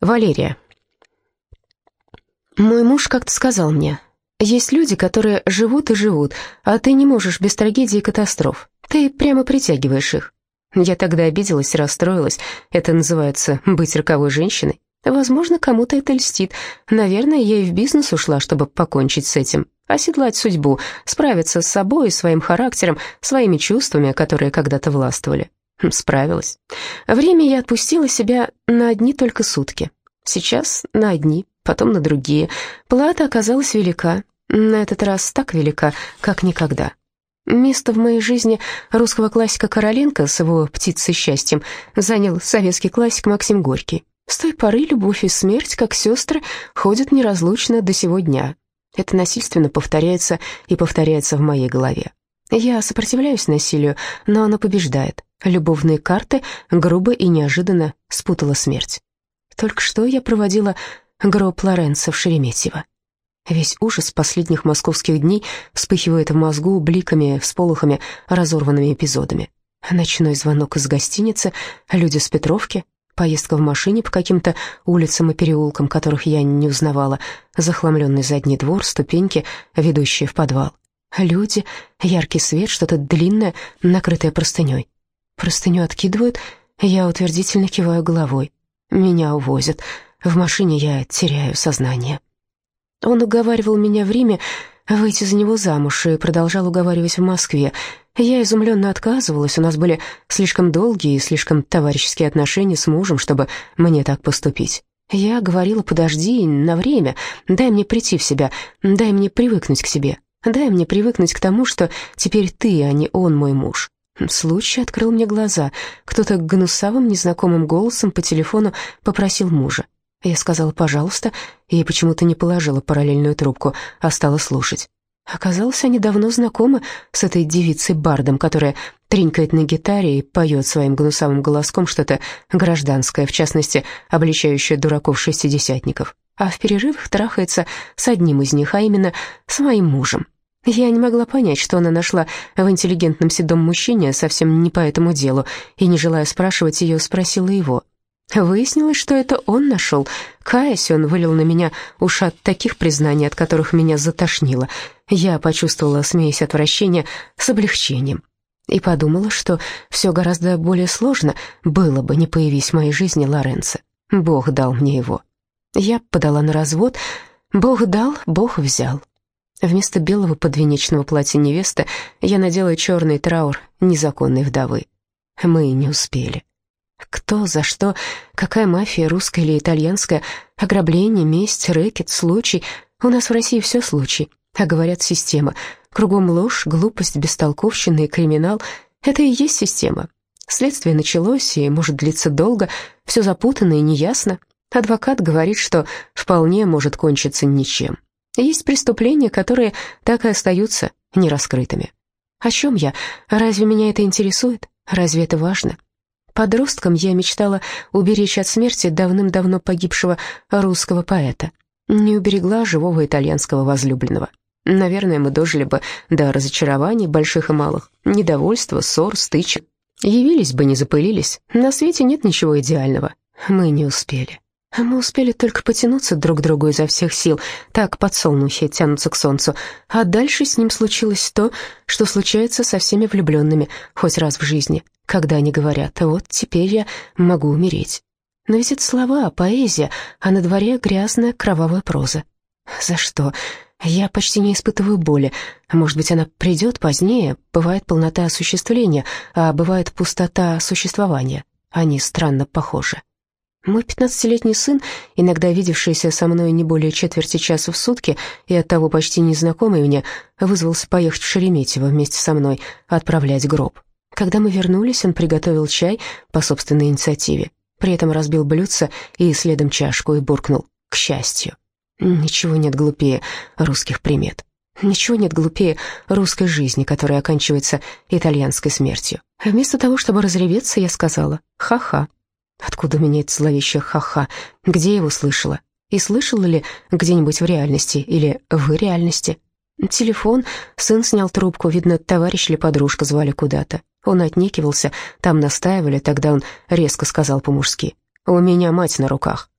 Валерия. Мой муж как-то сказал мне, есть люди, которые живут и живут, а ты не можешь без трагедий и катастроф. Ты прямо притягиваешь их. Я тогда обиделась и расстроилась. Это называется быть роковой женщиной. Возможно, кому-то это льстит. Наверное, я и в бизнес ушла, чтобы покончить с этим. Оседлать судьбу, справиться с собой, своим характером, своими чувствами, которые когда-то властвовали. Справилась. Время я отпустила себя на одни только сутки. Сейчас на одни, потом на другие. Плата оказалась велика. На этот раз так велика, как никогда. Место в моей жизни русского классика Короленко с его «Птицей счастьем» занял советский классик Максим Горький. С той поры любовь и смерть, как сестры, ходят неразлучно до сего дня. Это насильственно повторяется и повторяется в моей голове. Я сопротивляюсь насилию, но оно побеждает. Любовные карты грубо и неожиданно спутала смерть. Только что я проводила гроб Лоренца в Шереметьево. Весь ужас последних московских дней вспыхивает в мозгу бликами, всполохами, разорванными эпизодами. Ночной звонок из гостиницы, люди с Петровки, поездка в машине по каким-то улицам и переулкам, которых я не узнавала, захламленный задний двор, ступеньки, ведущие в подвал. Люди, яркий свет, что-то длинное, накрытое простыней. Простыню откидывают, я утвердительно киваю головой. Меня увозят. В машине я теряю сознание. Он уговаривал меня в Риме выйти за него замуж и продолжал уговаривать в Москве. Я изумленно отказывалась, у нас были слишком долгие и слишком товарищеские отношения с мужем, чтобы мне так поступить. Я говорила, подожди, на время, дай мне прийти в себя, дай мне привыкнуть к себе, дай мне привыкнуть к тому, что теперь ты, а не он мой муж. Случай открыл мне глаза. Кто-то гнусавым, незнакомым голосом по телефону попросил мужа. Я сказала «пожалуйста», и почему-то не положила параллельную трубку, а стала слушать. Оказалось, они давно знакомы с этой девицей-бардом, которая тринкает на гитаре и поет своим гнусавым голоском что-то гражданское, в частности, обличающее дураков-шестидесятников, а в перерывах трахается с одним из них, а именно с моим мужем. Я не могла понять, что она нашла в интеллигентном седом мужчине совсем не по этому делу, и, не желая спрашивать ее, спросила его. Выяснилось, что это он нашел. Каясь, он вылил на меня ушат таких признаний, от которых меня затошнило. Я почувствовала, смеясь отвращения, с облегчением. И подумала, что все гораздо более сложно было бы, не появись в моей жизни Лоренцо. Бог дал мне его. Я подала на развод. Бог дал, Бог взял. Вместо белого подвенечного платья невесты я надела черный траур незаконной вдовы. Мы не успели. Кто, за что, какая мафия, русская или итальянская, ограбление, месть, рэкет, случай. У нас в России все случай, а говорят система. Кругом ложь, глупость, бестолковщина и криминал. Это и есть система. Следствие началось и может длиться долго, все запутанно и неясно. Адвокат говорит, что вполне может кончиться ничем. Есть преступления, которые так и остаются нераскрытыми. О чем я? Разве меня это интересует? Разве это важно? Подростком я мечтала уберечь от смерти давным-давно погибшего русского поэта. Не уберегла живого итальянского возлюбленного. Наверное, мы дожили бы до разочарований больших и малых, недовольства, ссор, стычек. Явились бы, не запылились. На свете нет ничего идеального. Мы не успели. Мы успели только потянуться друг к другу изо всех сил, так подсолнухи тянутся к солнцу, а дальше с ним случилось то, что случается со всеми влюбленными хоть раз в жизни, когда они говорят «вот теперь я могу умереть». Но ведь это слова, поэзия, а на дворе грязная кровавая проза. За что? Я почти не испытываю боли. Может быть, она придет позднее, бывает полнота осуществления, а бывает пустота существования. Они странно похожи. Мой пятнадцатилетний сын, иногда видевшийся со мной не более четверти часа в сутки и оттого почти незнакомый мне, вызвался поехать в Шереметьево вместе со мной отправлять гроб. Когда мы вернулись, он приготовил чай по собственной инициативе, при этом разбил блюдце и следом чашку и буркнул «к счастью». Ничего нет глупее русских примет. Ничего нет глупее русской жизни, которая оканчивается итальянской смертью. Вместо того, чтобы разреветься, я сказала «ха-ха». Откуда меня это зловещее ха-ха? Где я его слышала? И слышала ли где-нибудь в реальности или в реальности? Телефон. Сын снял трубку. Видно, товарищ или подружка звали куда-то. Он отнекивался. Там настаивали. Тогда он резко сказал по-мужски. «У меня мать на руках».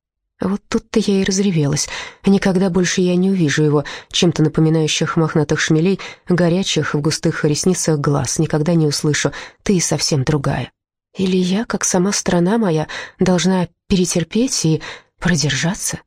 Вот тут-то я и разревелась. Никогда больше я не увижу его, чем-то напоминающих мохнатых шмелей, горячих в густых ресницах глаз. Никогда не услышу «ты совсем другая». Или я, как сама страна моя, должна перетерпеть и продержаться?